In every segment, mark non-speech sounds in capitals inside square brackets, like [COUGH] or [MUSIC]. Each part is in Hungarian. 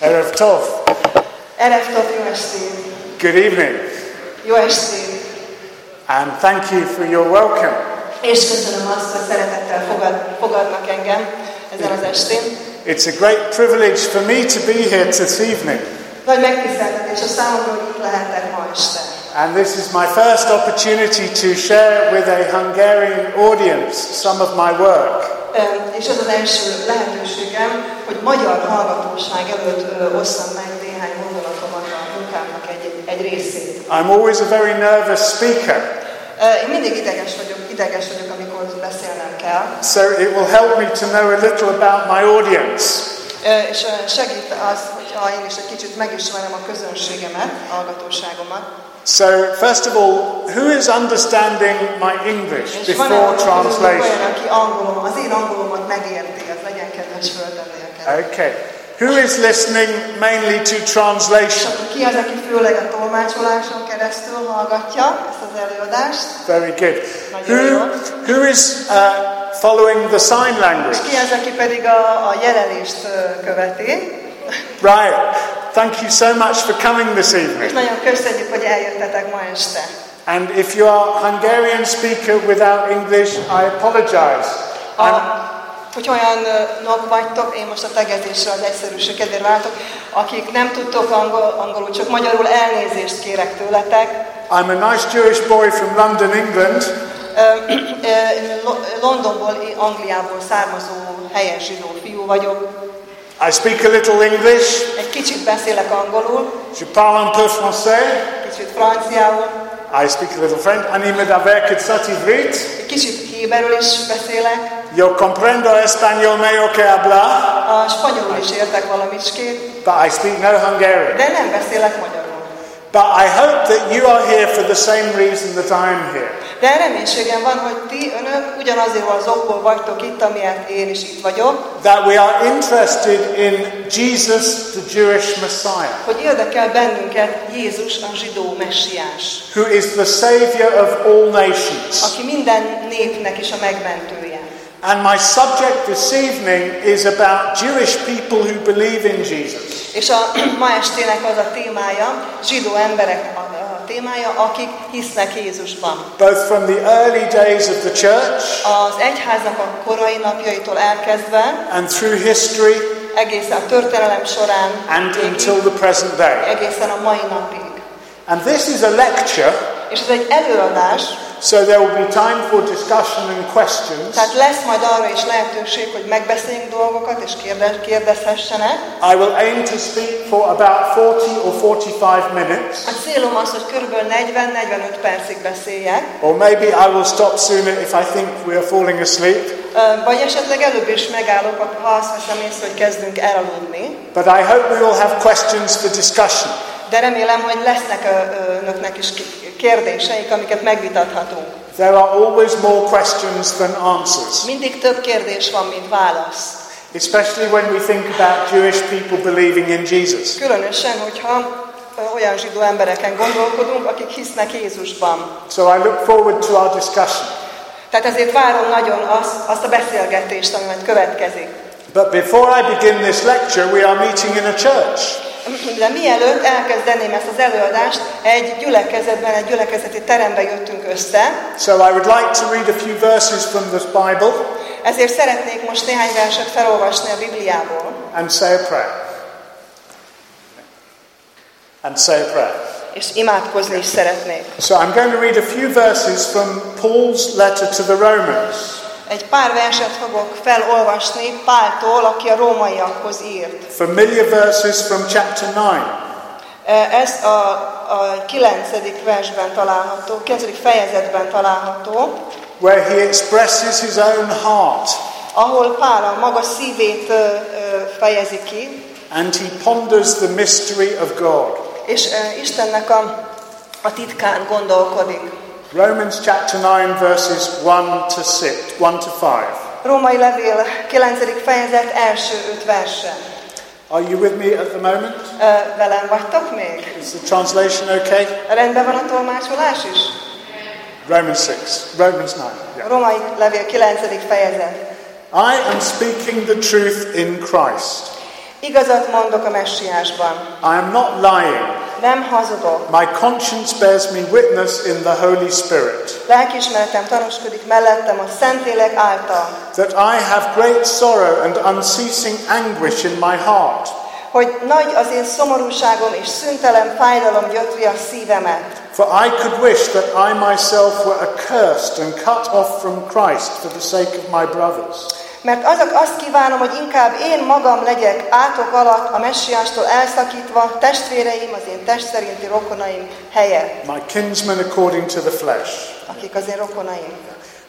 Erev Tov. Erev Tov, jó estét! Good evening. Jó estét! And thank you for your welcome. És köszönöm azt, hogy szeretettel fogad, fogadnak engem ezen az estén. It's a great privilege for me to be here this evening. Nagy megtiszteltetés a számomra, hogy itt lehetek ma este. And this is my first opportunity to share with a Hungarian audience some of my work. És ez az első lehetőségem, hogy magyar hallgatóság előtt osszam meg néhány gondolatomat a munkámnak egy, egy részét. I'm always a very nervous speaker, Én mindig ideges vagyok, ideges vagyok, amikor beszélnem kell. so it will help me to know a little about my audience. És segít az, hogyha én is egy kicsit megismerem a közönségemet, a hallgatóságomat. So, first of all, who is understanding my English before translation? Okay. Who is listening mainly to translation? Very good. Who, who is uh, following the sign language? Right. Thank you so much for coming this És evening. nagyon nagyon köszönjük, hogy eljöttetek ma este. And if you are Hungarian speaker without English, I apologize. A, hogy olyanok vagytok, én most a tegezésre az egyszerűség kedvéért váltok, akik nem tudtok angol, angolul, csak magyarul elnézést kérek tőletek. I'm a nice Jewish boy from London, England, Londonból, Angliából származó helyes zsidó fiú vagyok. I speak a little English. Egy kicsit beszélek angolul, Je parle un peu français. kicsit franciául, I speak a little French. Medaver kitsati vrit. egy kicsit héberül is beszélek, Yo comprendo español medio que hablar, a spanyolul is értek valamicskét, but I speak no Hungarian. de nem beszélek magyarul. But I hope that you are here for the same reason that I am here. De reménységem van, hogy ti, önök ugyanazért az okból vagytok itt, amiért én is itt vagyok, That we are interested in Jesus, the Jewish Messiah, hogy érdekel bennünket Jézus, a zsidó messiás, who is the Savior of all nations. aki minden népnek is a megmentője. And my subject this evening is about Jewish people who believe in Jesus. És a [CLEARS THROAT] ma estének az a témája, zsidó emberek a, témája, akik hisznek Jézusban. Both from the early days of the church Az egyháznak a korai napjaitól elkezdve, and through history egészen a történelem során, and végig, until the present day. egészen a mai napig. And this is a lecture, És ez egy előadás, so there will be time for discussion and questions. tehát lesz majd arra is lehetőség, hogy megbeszéljünk dolgokat és kérdez, kérdezhessenek. I will aim to speak for about 40 or 45 minutes, A célom az, hogy kb. 40-45 percig beszéljek, or maybe I will stop sooner if I think we are falling asleep. Vagy esetleg előbb is megállok, ha azt veszem észre, hogy kezdünk elaludni. But I hope we will have questions for discussion. De remélem, hogy lesznek önöknek is kérdéseik, amiket megvitathatunk. There are always more questions than answers, Mindig több kérdés van, mint válasz. especially when we think about Jewish people believing in Jesus. Különösen, hogyha olyan zsidó embereken gondolkodunk, akik hisznek Jézusban. So I look forward to our discussion. Tehát ezért várom nagyon azt, azt a beszélgetést, ami majd következik. But before I begin this lecture, we are meeting in a church. De mielőtt elkezdeném ezt az előadást, egy gyülekezetben, egy gyülekezeti terembe jöttünk össze, So I would like to read a few verses from the Bible ezért szeretnék most néhány verset felolvasni a Bibliából, and say a prayer. And say a prayer. és imádkozni is szeretnék. So I'm going to read a few verses from Paul's letter to the Romans. Egy pár verset fogok felolvasni Páltól, aki a rómaiakhoz írt. Familiar verses from chapter 9. Ez a, a 9. versben található, 9. fejezetben található, where he expresses his own heart ahol Pál a maga szívét ö, fejezi ki, and he ponders the mystery of God. és ö, Istennek a, a titkán gondolkodik. Romans chapter 9, verses 1 to 6, 1 to 5. Római levél 9. fejezet első öt verse. Are you with me at the moment? Ö, Velem vagytok még? Is the translation okay? Rendben van a tolmácsolás is? Romans 6, Romans 9. Yeah. Római levél 9. fejezet. I am speaking the truth in Christ. Igazat mondok a messiásban. I am not lying. Nem hazudok. My conscience bears me witness in the Holy Spirit Lelkiismeretem tanúskodik mellettem a Szentlélek által, that I have great sorrow and unceasing anguish in my heart. hogy nagy az én szomorúságom és szüntelen fájdalom gyötri a szívemet. For I could wish that I myself were accursed and cut off from Christ for the sake of my brothers. Mert azok azt kívánom, hogy inkább én magam legyek átok alatt a messiástól elszakítva, testvéreim, az én test szerinti rokonaim helyett, My kinsmen according to the flesh. akik az én rokonaim,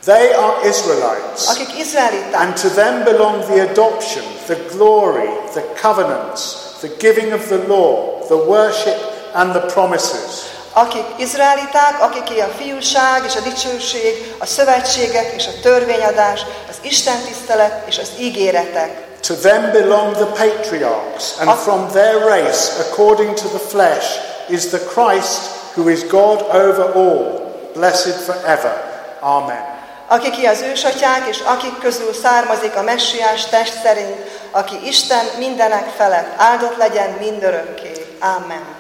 They are Israelites. akik izraeliták, And to them belong the adoption, the glory, the covenants, the giving of the law, the worship, and the promises. Akik izraeliták, akiké a fiúság és a dicsőség, a szövetségek és a törvényadás, az Isten tisztelet és az ígéretek. To them belong the patriarchs, and from their race, according to the flesh, is the Christ who is God over all, blessed forever. Amen. Akiké az ősatyák, és akik közül származik a messiás test szerint, aki Isten mindenek felett, áldott legyen mindörökké. Amen.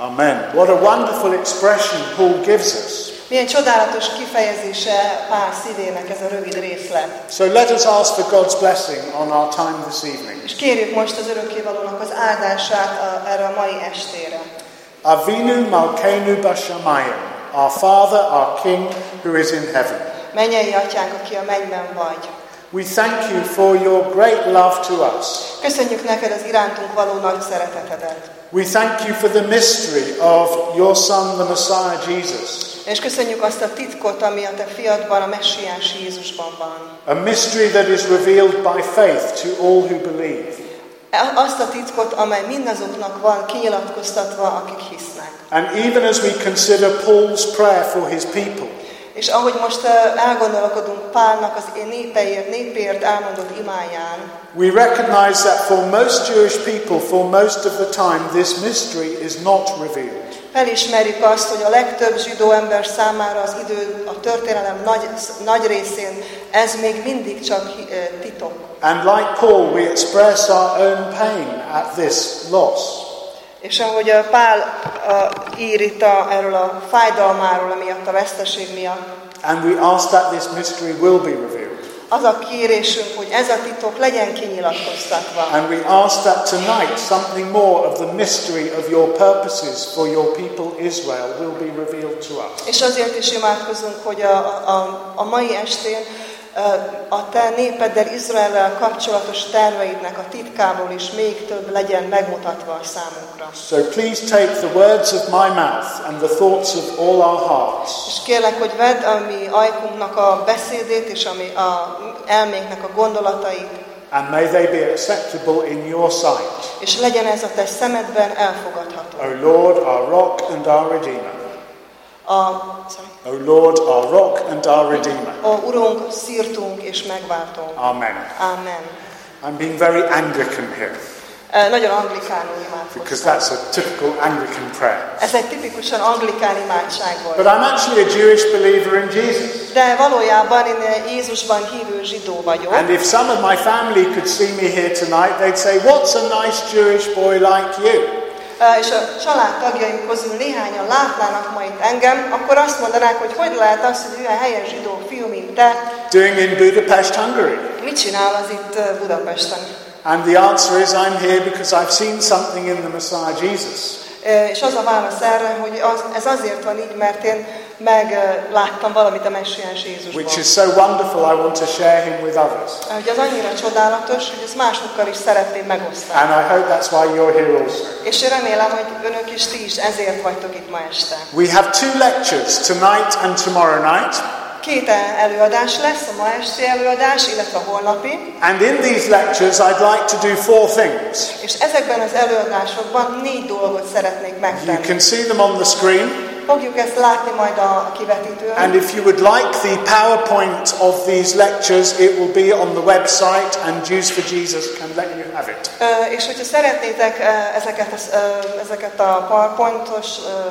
Amen. What a wonderful expression Paul gives us. Milyen csodálatos kifejezése Pál szívének ez a rövid részlet. So let us ask for God's blessing on our time this evening. És kérjük most az örökkévalónak az áldását a, erre a mai estére. Avinu Malkeinu Bashamayim, our Father, our King, who is in heaven. Mennyei atyánk, aki a mennyben vagy. We thank you for your great love to us. Köszönjük neked az irántunk való nagy szeretetedet. We thank you for the mystery of your Son, the Messiah Jesus. És köszönjük azt a titkot, ami a te fiadban, a messiás Jézusban van. A mystery that is revealed by faith to all who believe. Azt a titkot, amely mindazoknak van kinyilatkoztatva, akik hisznek. And even as we consider Paul's prayer for his people, És ahogy most elgondolkodunk Pálnak az én népeért, népért elmondott imáján, we recognize that for most Jewish people, for most of the time, this mystery is not revealed. felismerjük azt, hogy a legtöbb zsidó ember számára az idő, a történelem nagy, nagy részén ez még mindig csak titok. And like Paul, we express our own pain at this loss. És ahogy ö, Pál ö, ír itt a, erről a fájdalmáról, amiatt a veszteség miatt, And we ask that this mystery will be revealed. az a kérésünk, hogy ez a titok legyen kinyilatkoztatva. And we ask that tonight something more of the mystery of your purposes for your people Israel will be revealed to us. És azért is imádkozunk, hogy a, a, a mai estén a te népeddel, Izraellel kapcsolatos terveidnek a titkából is még több legyen megmutatva a számunkra. So please take the words of my mouth and the thoughts of all our hearts És kérlek, hogy vedd a mi ajkunknak a beszédét és a mi a elménknek a gondolatait, and may they be acceptable in your sight. és legyen ez a te szemedben elfogadható. O Lord, our rock and our redeemer. A, sorry, O Lord, our rock and our redeemer. a Urunk, szírtunk és megváltunk. Amen. Amen. I'm being very Anglican here Ö, Nagyon anglikánul imádkoztam. because that's a typical Anglican prayer. Ez egy tipikusan anglikán imádság But. I'm actually a Jewish believer in Jesus. De valójában én Jézusban hívő zsidó vagyok. And if some of my family could see me here tonight, they'd say, What's a nice Jewish boy like you? És a családtagjaim közül néhányan látnának ma itt engem, akkor azt mondanák, hogy hogy lehet az, hogy olyan helyes zsidó fiú, mint te, Doing in Budapest, Hungary. mit csinál az itt Budapesten? And the answer is, I'm here because I've seen something in the Messiah Jesus. És az a válasz erre, hogy az, ez azért van így, mert én megláttam valamit a messiás Jézusban. which is so wonderful, I want to share him with others. Hogy az annyira csodálatos, hogy ezt másokkal is szeretném megosztani. And I hope that's why you're here also. És remélem, hogy önök is ti is ezért vagytok itt ma este. We have two lectures, tonight and tomorrow night. Két előadás lesz, a ma esti előadás, illetve a holnapi. And in these lectures, I'd like to do four things. És ezekben az előadásokban négy dolgot szeretnék You megtenni. can see them on the screen. Fogjuk ezt látni majd a kivetítőn. And if you would like the PowerPoint of these lectures, it will be on the website, and Jews for Jesus can let you have it. Ö, És hogyha szeretnétek ö, ezeket, ö, ezeket a PowerPointos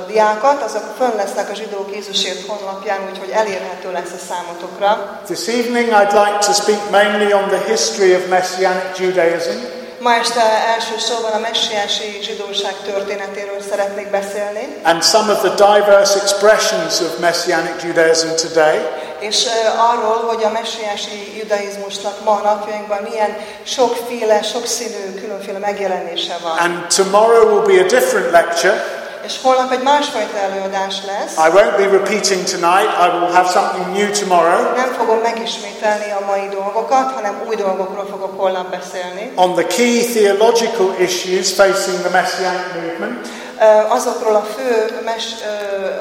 diákat, azok fönn lesznek a zsidók Jézusért honlapján, úgyhogy elérhető lesz a számotokra. This evening, I'd like to speak mainly on the history of Messianic Judaism. Ma este elsősorban a messiási zsidóság történetéről szeretnék beszélni, and some of the diverse expressions of Messianic Judaism today. és eh, arról, hogy a messiási judaizmusnak ma a napjainkban milyen sokféle, sokszínű, különféle megjelenése van. And tomorrow will be a different lecture. És holnap egy másfajta előadás lesz. I won't be repeating tonight. I will have something new tomorrow Nem fogom megismételni a mai dolgokat, hanem új dolgokról fogok holnap beszélni. on the key theological issues facing the Messianic movement. Azokról a fő mes,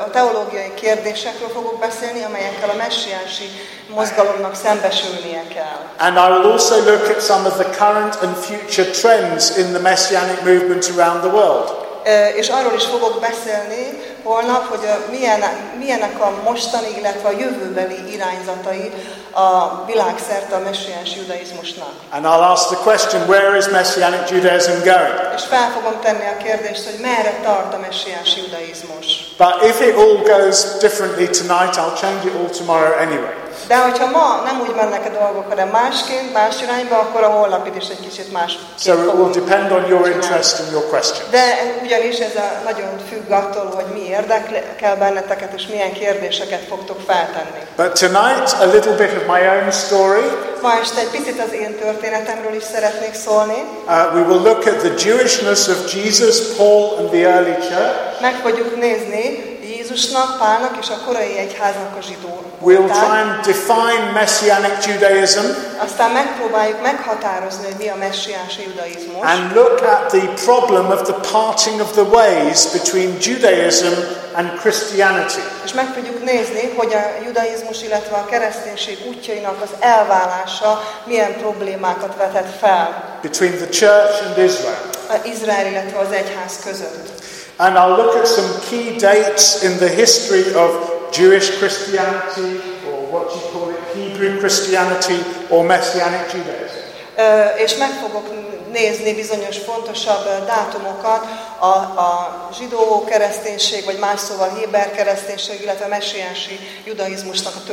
a teológiai kérdésekről fogok beszélni, amelyekkel a messiási mozgalomnak szembesülnie kell. And I will also look at some of the current and future trends in the Messianic movement around the world. És arról is fogok beszélni holnap, hogy milyen, milyenek a mostani, illetve a jövőbeli irányzatai a világszerte a messiáns judaizmusnak. And I'll ask the question where is Messianic Judaism going? És fel fogom tenni a kérdést, hogy merre tart a messiáns judaizmus. But if it all goes differently tonight, I'll change it all tomorrow anyway. De hogyha ma nem úgy mennek a dolgok, hanem másként, más irányba, akkor a holnapit is egy kicsit más. So it will depend on your interest and your question. De ugyanis ez a, nagyon függ attól, hogy mi érdekel benneteket, és milyen kérdéseket fogtok feltenni. But tonight, a little bit of my own story. Ma este egy picit az én történetemről is szeretnék szólni. Uh, we will look at the Jewishness of Jesus, Paul, and the early church. Meg fogjuk nézni Jézusnak, Pálnak és a korai egyháznak a zsidó We'll try and define Messianic Judaism Aztán megpróbáljuk meghatározni, hogy mi a messiási judaizmus. and look at the problem of the parting of the ways between Judaism and Christianity. És meg tudjuk nézni, hogy a judaizmus, illetve a kereszténység útjainak az elválása milyen problémákat vetett fel between the church and Israel. az Izrael, illetve az egyház között. And I'll look at some key dates in the history of Jewish Christianity, or what you call it, Hebrew Christianity, or Messianic Judaism. Ö, És meg fogok nézni bizonyos fontosabb dátumokat a, a zsidó kereszténység, vagy más szóval héber kereszténység, illetve messiási judaizmusnak a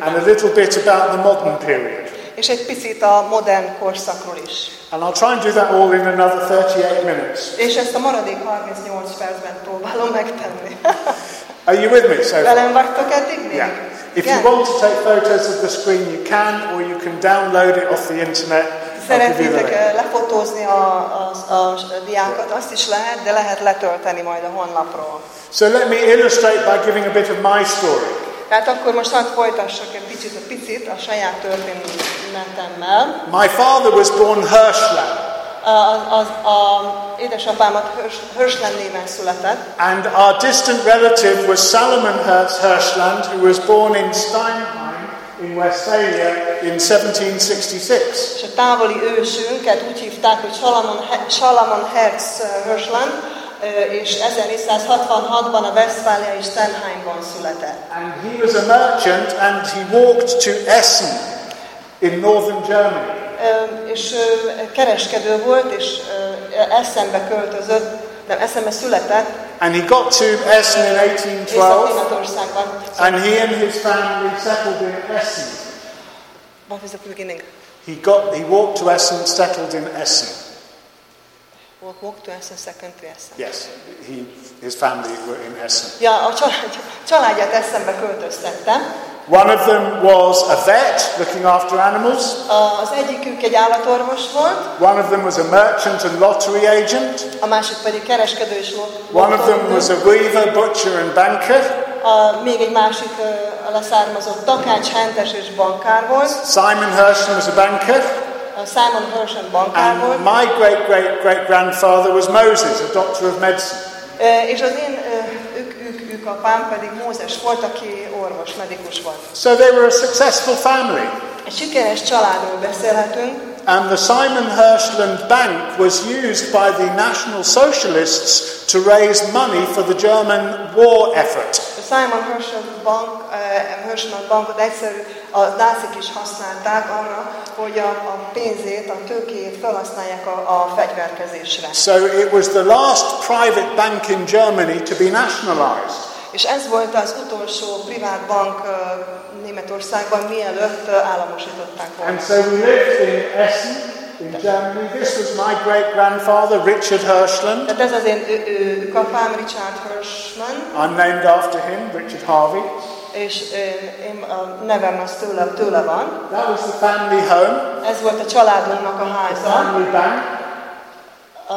And a little bit about the modern period. És egy picit a modern korszakról is. And I'll try and do that all in another 38 minutes. És ezt a maradék 38 percben próbálom megtenni. [LAUGHS] Are you with me so far? Velem vagytok eddig még? Yeah. If Igen? you want to take photos of the screen, you can, or you can download it off the internet. Szeretnétek eh, lefotózni a, a, a, diákat, azt is lehet, de lehet letölteni majd a honlapról. So let me illustrate by giving a bit of my story. Tehát akkor most hadd folytassak egy picit a picit a saját történetemmel. My father was born Hirschland. Az, a édesapámat Hörslen néven született, And our distant relative was Salomon Hirsch- Hirschland, who was born in Steinheim in Westphalia in 1766. és a távoli ősünket úgy hívták, hogy Salamon, He- Salamon Herz Hörsland, és 1466-ban a Westfáliai Stenheimban született. And he was a merchant and he walked to Essen in northern Germany. És kereskedő volt, és ö, Eszenbe költözött, nem, Eszenbe született, And he got to Essen in 1812 and he and his family settled in Essen. What is the beginning? He, got, he walked to Essen, settled in Essen. Walk, walk to Essen, second to Essen. Yes, he, his family were in Essen. Ja, a család, családját Eszenbe költöztette. One of them was a vet looking after animals. Az egyikük egy állatorvos volt, One of them was a merchant and lottery agent. a másik pedig kereskedő és lot- One of them was a weaver, butcher, and banker. a, még egy másik a leszármazott takács, hentes és bankár volt. Simon Herschel was a banker. Simon Hershon bankár volt. My great great great grandfather was Moses, a doctor of medicine. Ö, És az én ö, ők, ők apám pedig Mózes volt, aki orvos, medikus volt. So they were a successful family. Egy sikeres családról beszélhetünk, And the Simon Hirschland Bank was used by the National Socialists to raise money for the German war effort. A Simon Hirschland bank, uh, Hershon bankot egyszerű, a nácik is használták arra, hogy a, a pénzét, a tőkéjét felhasználják a, a fegyverkezésre. So it was the last private bank in Germany to be nationalized. És ez volt az utolsó privát bank Németországban, mielőtt államosították volna. And so we lived in Essen in Germany. This was my great grandfather, Richard Hirschland. Tehát ez az én ő, ő, kapám, Richard Hirschman, I'm named after him, Richard Harvey. és én, én a nevem az tőle, tőle van. That was the family home, Ez volt a családunknak a the háza. family bank, A,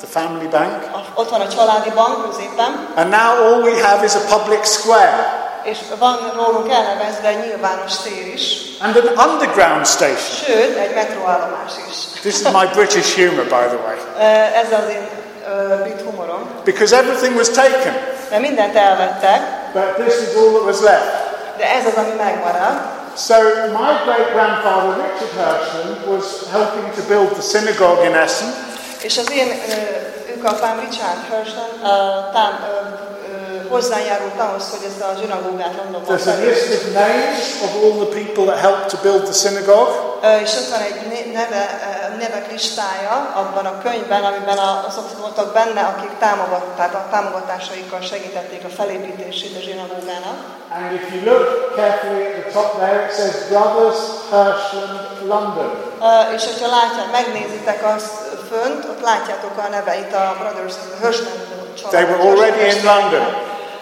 the family bank. ott van a családi bank középen, And now all we have is a public square és van rólunk elnevezve egy nyilvános tér is, and an underground station. sőt, egy metróállomás is. This is my British humour, by the way, Ö, Ez az én eh, ö, brit humorom. because everything was taken, Mert mindent elvettek, but this is all that was left. de ez az, ami megmarad. So my great grandfather Richard Hirschland was helping to build the synagogue in Essen, És az én ö, őkapám Richard Hirschman ö, tám, hozzájárult ahhoz, hogy ezt a zsinagógát Londonban There's a felépítse. list of names of all the people that helped to build the synagogue. És ott van egy neve, nevek listája abban a könyvben, amiben azok voltak benne, akik támogat, tehát a támogatásaikkal segítették a felépítését a zsinagógának. And if you look carefully at the top there, it says Brothers Hirschland, London. És hogyha látják, megnézitek azt fönt, ott látjátok a neveit a Brothers Hirschman család. They were already in London.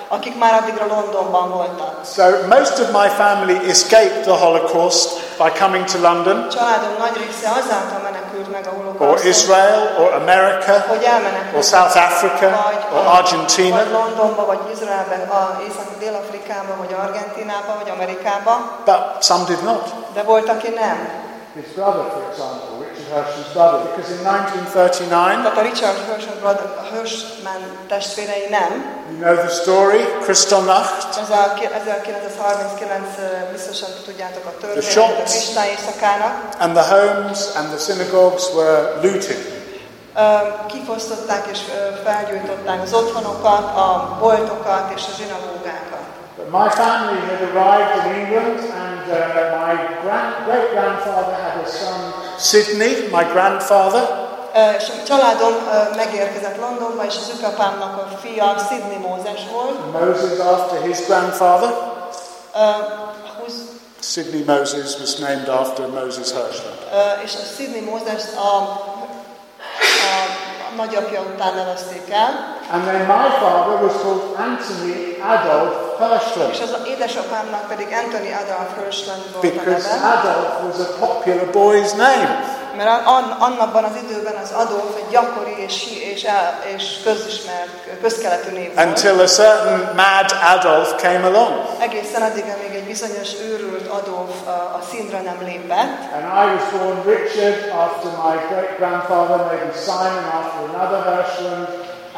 Akik már addigra Londonban voltak. So most of my family escaped the Holocaust by coming to London, Családom nagy része azáltal menekült meg a or holokauszton, Israel, or America, hogy elmenekült. or South Africa, vagy, or Argentina. vagy Londonba, vagy Izraelbe, a északi Dél-Afrikába, vagy Argentinába, vagy Amerikába, But some did not. de volt, aki nem. His brother, for example, Richard Hirschland's brother, because in 1939, Tehát a Richard Hirschman, brother, Hirschman testvérei nem. you know the story, Kristallnacht, Ez a ki- 1939 ö, biztosan tudjátok a The történetet, shops. a Kristály éjszakának. and the homes and the synagogues were looted. Ö, Kifosztották és ö, felgyújtották az otthonokat, a boltokat és a zsinagógákat. But my family had arrived in England, and uh, my grand, great grandfather had a son, Sidney, my grandfather, És a családom megérkezett Londonba, és az őkapámnak a fia Sidney Mózes volt. Moses after his grandfather. Ö, húsz- Sidney Moses was named after Moses Hirschland. ö, És a Sidney Mózes a, a nagyapja után nevezték el, And then my father was called Anthony Adolf Hirschland és az édesapámnak pedig Anthony Adolf Hirschland volt a because neve, Adolf was a popular boy's name. mert an- annakban az időben az Adolf egy gyakori és, és, el, és közismert, közkeletű név volt. Until a certain mad Adolf came along. Egészen addig, amíg egy bizonyos őrült Adolf a, a nem lépett, And I was born Richard after my great grandfather, maybe Simon after another Hirschland,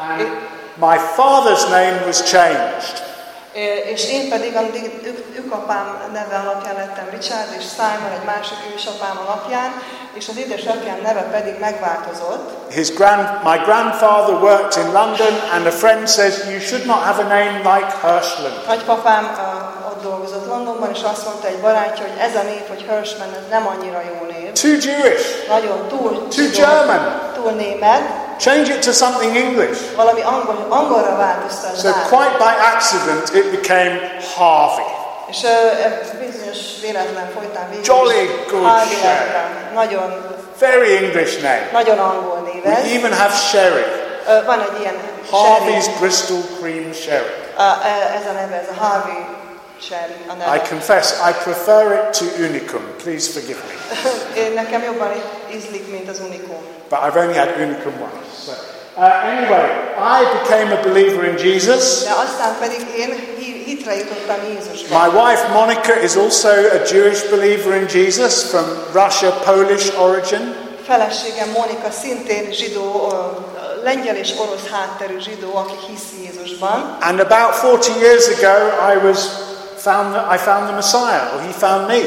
and my father's name was changed. És én pedig addig ük- ükapám neve alapján lettem Richard, és Simon egy másik ősapám alapján, és az édesapjám neve pedig megváltozott. His grand, my grandfather worked in London, and a friend says you should not have a name like Hirschland. Nagypapám ott dolgozott Londonban, és azt mondta egy barátja, hogy ez a név, hogy Hirschman, ez nem annyira jó név. Too Jewish. Nagyon túl, Too German. túl német, Change it to something English. valami angol, angolra változtat So quite by accident, it became Harvey. És uh, bizonyos véletlen folytán végül Jolly good Harvey lettem. Nagyon, Very English name. nagyon angol név We even have sherry. Ö, Van egy ilyen Harvey's sherry. Bristol Cream Sherry. Ö, ö, Ez a neve, ez a Harvey a I confess, I prefer it to Unicum. Please forgive me. [LAUGHS] Nekem jobban ízlik, mint az Unicum. But I've only had Unicum once. So. Uh, anyway, I became a believer in Jesus. De aztán pedig én hitre jutottam Jézusba. My wife Monica is also a Jewish believer in Jesus from Russia, Polish origin. Feleségem Mónika szintén zsidó, lengyel és orosz hátterű zsidó, aki hisz Jézusban. And about 40 years ago, I was found the, I found the Messiah, or he found me.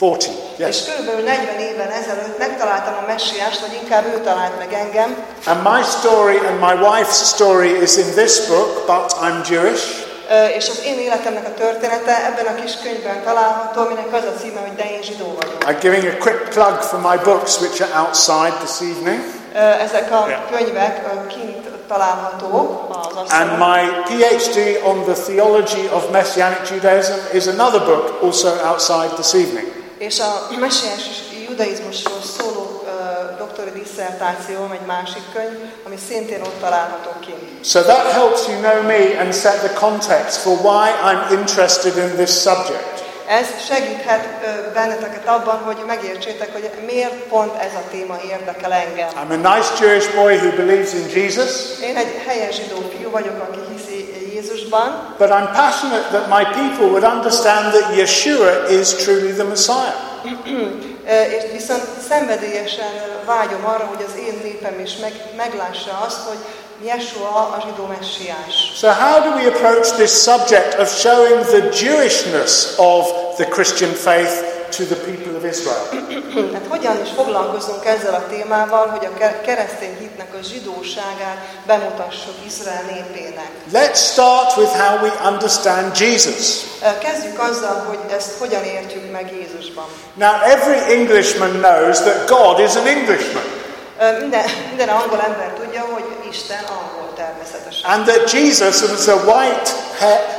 40, yes. És körülbelül 40 éven ezelőtt megtaláltam a messiást, vagy inkább ő talált meg engem. And my story and my wife's story is in this book, but I'm Jewish. Ö, És az én életemnek a története ebben a kis könyvben található, aminek az a címe, hogy De én zsidó vagyok. I'm giving a quick plug for my books, which are outside this evening. Ö, Ezek a Yeah. könyvek ö, kint találhatók az And my PhD on the theology of Messianic Judaism is another book, also outside this evening. És a messiás judaizmusról szóló doktori disszertációm, egy másik könyv, ami szintén ott található kint. So that helps you know me and set the context for why I'm interested in this subject. Ez segíthet benneteket abban, hogy megértsétek, hogy miért pont ez a téma érdekel engem. I'm a nice Jewish boy who believes in Jesus, Én egy helyes zsidó fiú vagyok, aki hiszi Jézusban, but I'm passionate that my people would understand that Yeshua is truly the Messiah. És viszont szenvedélyesen vágyom arra, hogy az én népem is meg, meglássa azt, hogy Jesua a zsidó messiás. So, how do we approach this subject of showing the Jewishness of the Christian faith to the people of Israel? [CLEARS THROAT] Hát hogyan is foglalkozunk ezzel a témával, hogy a ke- keresztény hitnek a zsidóságát bemutassuk Izrael népének. Let's start with how we understand Jesus. Ö, Kezdjük azzal, hogy ezt hogyan értjük meg Jézusban. Now, every Englishman knows that God is an Englishman Ö, Minden, minden angol ember tudja, hogy Isten angol természetesen. and that Jesus was a white,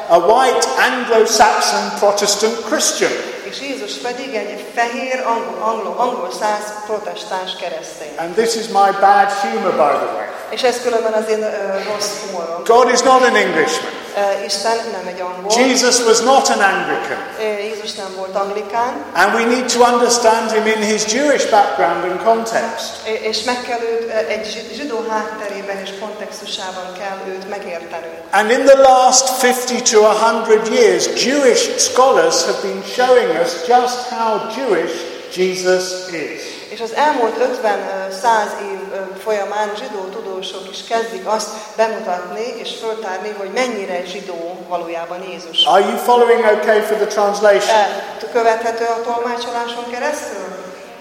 a white Anglo-Saxon Protestant Christian. És Jézus pedig egy fehér, angol, angol, angol száz protestáns keresztény. And this is my bad humor, by the way. És ez különben az én ö, rossz humorom. God is not an Englishman. Ö, Isten nem egy angol. Jesus was not an Anglican. Jézus nem volt anglikán. And we need to understand him in his Jewish background and context. És meg kell őt, egy zsidó hátterében és kontextusában kell őt megértenünk. And in the last 50 to 100 years, Jewish scholars have been showing us just how Jewish Jesus is. És az elmúlt 50-100 év folyamán zsidó tudósok is kezdik azt bemutatni és föltárni, hogy mennyire zsidó valójában Jézus. Are you following okay for the translation? E, Követhető a tolmácsoláson keresztül?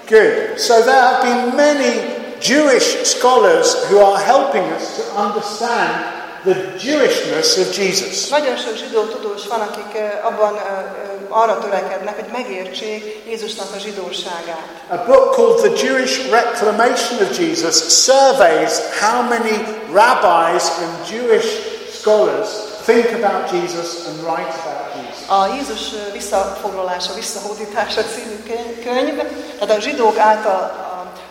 Good. So there have been many Jewish scholars who are helping us to understand the Jewishness of Jesus. Nagyon sok zsidó tudós van, akik abban arra törekednek, hogy megértsék Jézusnak a zsidóságát. A book called The Jewish Reclamation of Jesus surveys how many rabbis and Jewish scholars think about Jesus and write about Jesus. A Jézus visszafoglalása, visszahódítása című köny- könyv, tehát a zsidók által,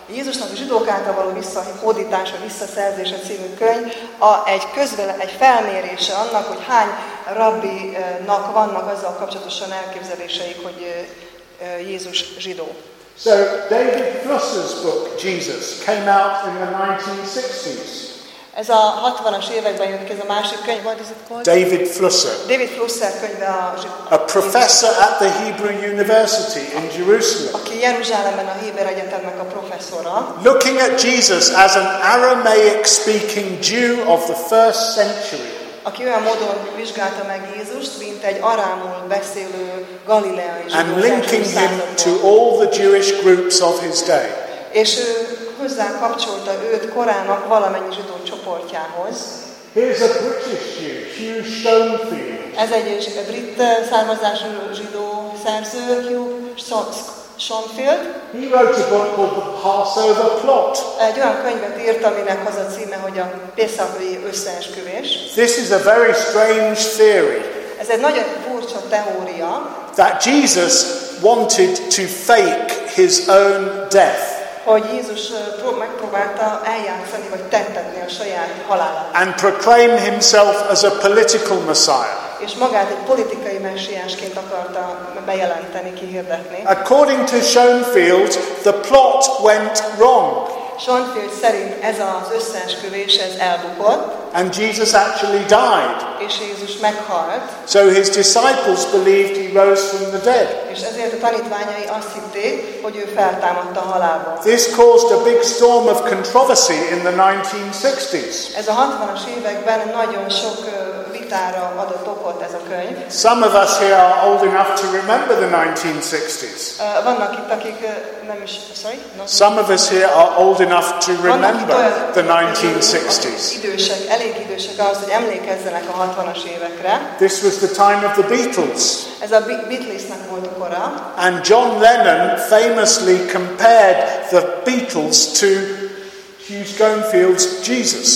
Jézusnak a zsidók által való visszahódítása, visszaszerzése című könyv a, egy, közvele, egy felmérése annak, hogy hány rabbinak vannak azzal kapcsolatosan elképzeléseik, hogy Jézus zsidó. So David Flusser's book, Jesus, came out in the 1960s. Ez a 60-as években jött ki ez a másik könyv, what is it called? David Flusser, David Flusser könyve a a professor at the Hebrew University in Jerusalem, aki Jeruzsálemben a Héber Egyetemnek a professzora, looking at Jesus as an Aramaic speaking Jew of the first century. Aki olyan módon vizsgálta meg Jézust, mint egy arámul beszélő galileai zsidó and linking him to all the Jewish groups of his day. És ő hozzá kapcsolta őt korának valamennyi zsidó csoportjához. Here's a British Jew, Hugh Schoenfield. Ez egy brit származású zsidó szerző, Hugh Schonfield. He wrote a book called The Passover Plot. Egy olyan könyvet írt, aminek az a címe, hogy a Pészakői összeesküvés. This is a very strange theory Ez egy nagyon furcsa teória, that Jesus wanted to fake his own death hogy Jézus megpróbálta eljátszani, vagy tettetni a saját halálát. and proclaim himself as a political Messiah. És magát egy politikai messiásként akarta bejelenteni, kihirdetni. According to Schoenfield, the plot went wrong Schonfield szerint ez az összeesküvés, ez elbukott, and Jesus actually died. és Jézus meghalt, So his disciples believed he rose from the dead. és ezért a tanítványai azt hitték, hogy ő feltámadta a halálból. This caused a big storm of controversy in the 1960s. Ez a 60-as években nagyon sok vitára adott okot ez a könyv. Some of us here are old enough to remember the 1960s. Ö, Vannak itt, akik nem is, sorry? Some of us here are old enough to Vannak itt olyan remember the 1960s. idősek, elég idősek ahhoz, hogy emlékezzenek a 60-as évekre. This was the time of the Beatles. Ez a Be- Beatlesnek volt a kora, And John Lennon famously compared the Beatles to Hugh Schoenfield's Jesus.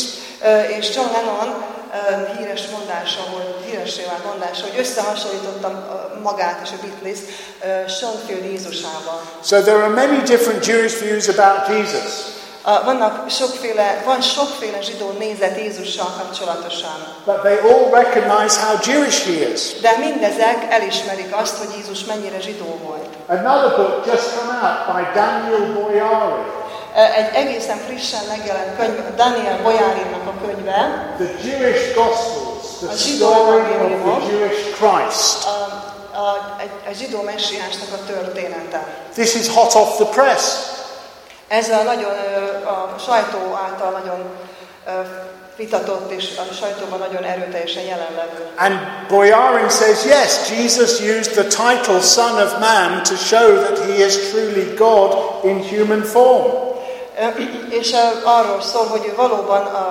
Ö, és John Lennon ö, híres mondása volt, híressé vált mondása, hogy összehasonlítottam magát és a Beatles ö, Sean Field Jézusával. So there are many different Jewish views about Jesus. A- Vannak sokféle, van sokféle zsidó nézet Jézussal kapcsolatosan. But they all recognize how Jewish he is. De mindezek elismerik azt, hogy Jézus mennyire zsidó volt. Another book just come out by Daniel Boyari, Egy egészen frissen megjelent könyv, Daniel Boyarinnak a könyve, The Jewish Gospels, the A story of the Jewish Christ. a, a, egy zsidó messiásnak a története. This is hot off the press. Ez a nagyon a sajtó által nagyon vitatott és a sajtóban nagyon erőteljesen jelenlevő. And Boyarin says, yes, Jesus used the title Son of Man to show that he is truly God in human form. És arról szól, hogy ő valóban a,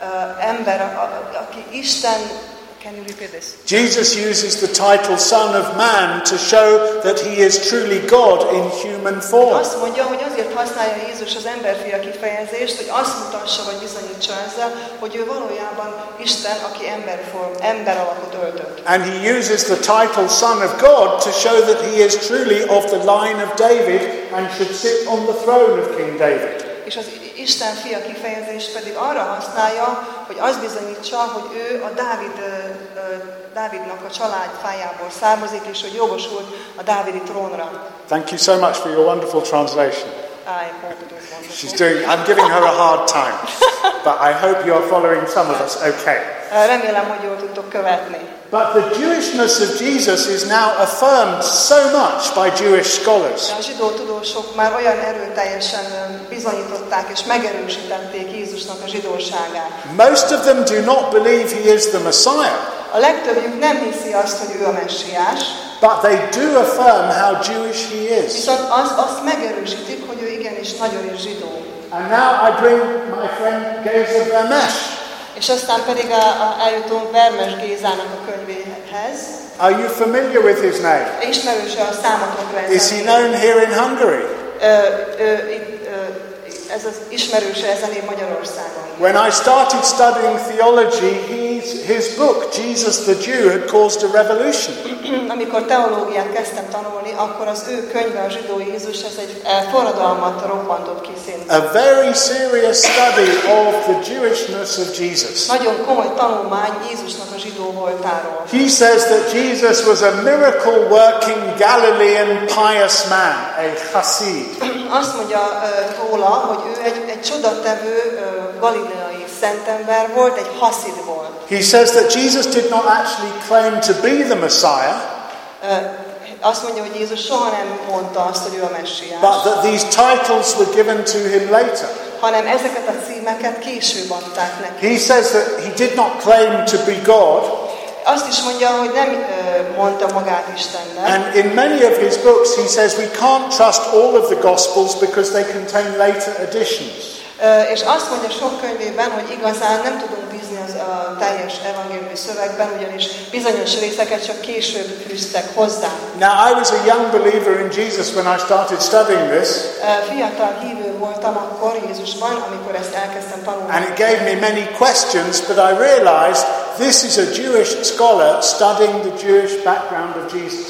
a ember, a, aki Isten, can you repeat this? Jesus uses the title Son of Man to show that he is truly God in human form. Azt mondja, hogy azért használja Jézus az emberfia kifejezést, hogy azt mutassa, vagy bizonyítsa ezzel, hogy ő valójában Isten, aki emberform, ember alakot öltött. And he uses the title Son of God to show that he is truly of the line of David and should sit on the throne of King David. És az Isten fia kifejezés pedig arra használja, hogy azt bizonyítsa, hogy ő a Dávid, Dávidnak a családfájából származik, és hogy jogosult a Dávidi trónra. Thank you so much for your wonderful translation. I hope it was wonderful. She's doing, I'm giving her a hard time, but I hope you're following some of us okay. Remélem, hogy jól tudtok követni. But the Jewishness of Jesus is now affirmed so much by Jewish scholars. A zsidó tudósok már olyan erőteljesen bizonyították és megerősítették Jézusnak a zsidóságát. Most of them do not believe he is the Messiah, A legtöbbjük nem hiszi azt, hogy ő a messiás, but they do affirm how Jewish he is. viszont az, azt megerősítik, hogy ő igenis nagyon is zsidó. And now I bring my friend Geza Vermesh. És aztán pedig a, a, eljutunk Vermes Gézának a könyvéhez. Are you familiar with his name? Ismerős a számotokra Is he known here in Hungary? Ö, ö, itt, ez az ismerőse ez a név Magyarországon. When I started studying theology, his, his book, Jesus the Jew, had caused a revolution. [CLEARS THROAT] Amikor teológiát kezdtem tanulni, akkor az ő könyve, a zsidó Jézus, ez egy eh, forradalmat robbantott ki szinte. A very serious study of the Jewishness of Jesus. Nagyon komoly tanulmány Jézusnak a zsidó voltáról. He says that Jesus was a miracle working Galilean pious man, a chassid. [CLEARS THROAT] Azt mondja ö, róla, hogy ő egy, egy csodatevő galileai szentember volt, egy haszid volt. He says that Jesus did not actually claim to be the Messiah, Azt mondja, hogy Jézus soha nem mondta azt, hogy ő a messiás, but that these titles were given to him later. hanem ezeket a címeket később adták neki. He says that he did not claim to be God, Azt is mondja, hogy nem mondta magát Istennek, and in many of his books he says we can't trust all of the Gospels because they contain later additions. És azt mondja sok könyvében, hogy igazán nem tudunk bízni az a teljes evangéliumi szövegben, ugyanis bizonyos részeket csak később fűztek hozzá. Now, I was a young believer in Jesus when I started studying this, Fiatal hívő voltam akkor Jézusban, amikor ezt elkezdtem tanulni. and it gave me many questions, but I realized this is a Jewish scholar studying the Jewish background of Jesus.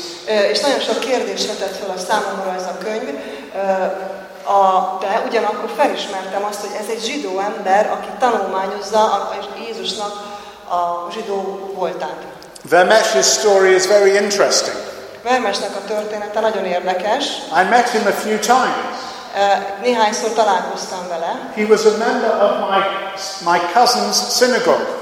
És nagyon sok kérdést vetett fel a számomra ez a könyv, a, de ugyanakkor felismertem azt, hogy ez egy zsidó ember, aki tanulmányozza a, Jézusnak a zsidó voltát. Vermesh's story is very interesting. Vermesnek a története nagyon érdekes. I met him a few times. Néhányszor találkoztam vele. He was a member of my, my cousin's synagogue.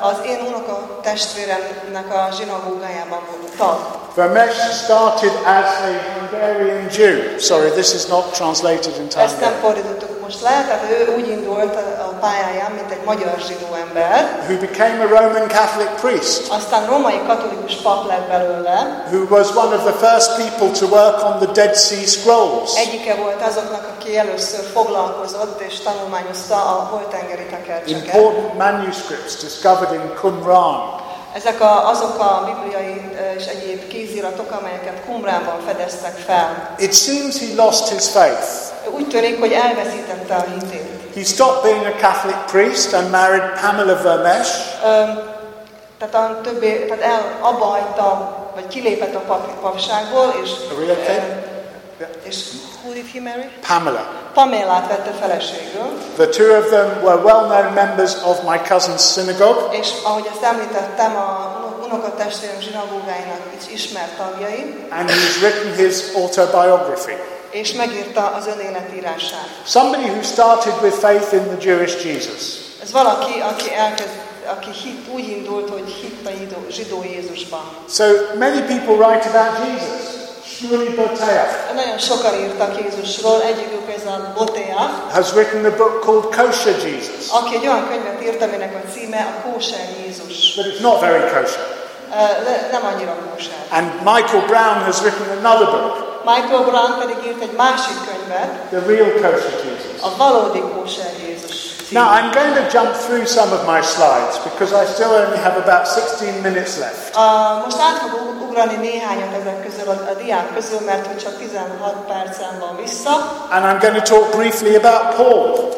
Az én unoka testvéremnek a zsinagógájában tag. Vermesh started as a Hungarian Jew. Sorry, this is not translated in Ezt nem fordítottuk most le, tehát ő úgy indult a pályáján, mint egy magyar zsidó ember, Who became a Roman Catholic priest. aztán romai katolikus pap lett belőle, Who was one of the first people to work on the Dead Sea Scrolls. egyike volt azoknak, aki először foglalkozott és tanulmányozta a holtengeri tekercseket. Important manuscripts discovered in Qumran. Ezek a, azok a bibliai és egyéb kéziratok, amelyeket Qumránban fedeztek fel. It seems he lost his faith. Úgy tűnik, hogy elveszítette a hitét. He stopped being a Catholic priest and married Pamela Vermesh. Ö, tehát a többé, tehát el, abba hagyta, vagy kilépett a pap, papságból, és, okay? ö, és who did he marry? Pamela. Pamélát vette feleségül, The two of them were well known members of my cousin's synagogue, és ahogy ezt említettem, a uno- unokatestvérem zsinagógáinak is ismert tagjai, and he's written his autobiography. És megírta az önéletírását. Somebody who started with faith in the Jewish Jesus. Ez valaki, aki elkezd, aki hit, úgy indult, hogy hitt a zsidó, zsidó Jézusban. So many people write about Jesus. Shmuley Boteach Nagyon sokan írtak Jézusról, egyikük ez a Botea, has written a book called Kosher Jesus, aki egy olyan könyvet írt, aminek a címe a Kóser Jézus. but it's not very kosher. Nem annyira kóser. And Michael Brown has written another book, Michael Brown pedig írt egy másik könyvet, The Real Kosher Jesus. a valódi kóser Jézus. Now I'm going to jump through some of my slides because I still only have about 16 minutes left. A, most át fogok ugrani néhányat ezek közül, a, a diák közül, mert hogy csak 16 percem van vissza, And I'm going to talk briefly about Paul.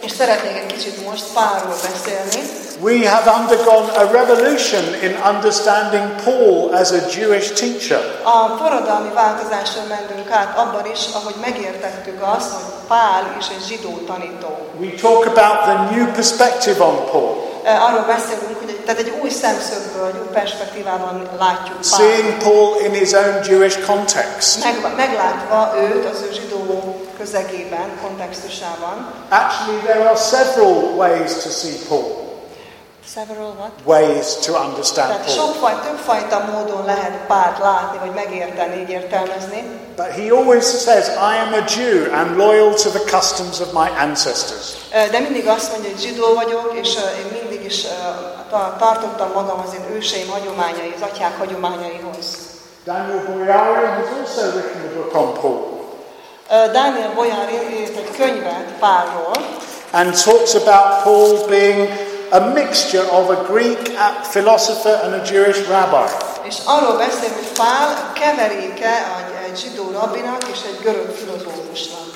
És szeretnék egy kicsit most Pálról beszélni. We have undergone a revolution in understanding Paul as a Jewish teacher. A forradalmi változáson mentünk át abban is, ahogy megértettük azt, hogy Pál is egy zsidó tanító. We talk about the new perspective on Paul, E, Arról beszélünk, hogy tehát egy új szemszögből, egy új perspektívában látjuk Pál. seeing Paul in his own Jewish context. Meg, meglátva őt az ő zsidó közegében, kontextusában. Actually, there are several ways to see Paul, Several what? ways to understand Tehát Paul. sokfaj, többfajta módon lehet Pált látni, vagy megérteni, így értelmezni. But he always says, I am a Jew and loyal to the customs of my ancestors. De mindig azt mondja, hogy zsidó vagyok, és én mindig is tartottam magam az én őseim hagyományai, az atyák hagyományaihoz. Daniel Boyarin has also written a book on Paul Daniel Boyár írt egy könyvet Pálról, and talks about Paul being a mixture of a Greek philosopher and a Jewish rabbi. és arról beszél, hogy Pál keveréke egy, zsidó rabbinak és egy görög filozófusnak.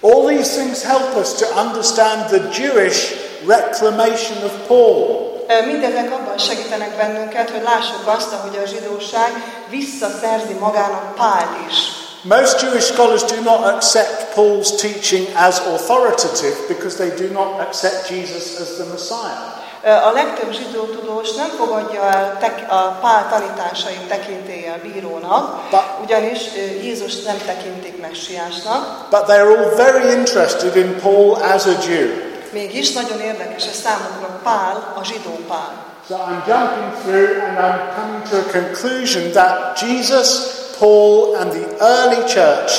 All these things help us to understand the Jewish reclamation of Paul. Ö, Mindezek abban segítenek bennünket, hogy lássuk azt, hogy a zsidóság visszaszerzi magának Pált is. Most Jewish scholars do not accept Paul's teaching as authoritative because they do not accept Jesus as the Messiah. A legtöbb zsidó tudós nem fogadja el tek, a Pál tanításait tekintéllyel bírónak, Ba- ugyanis Jézus nem tekintik messiásnak, But they're all very interested in Paul as a Jew. mégis nagyon érdekes a számukra Pál, a zsidó Pál. So I'm jumping through and I'm coming to a conclusion that Jesus, Paul, and the early church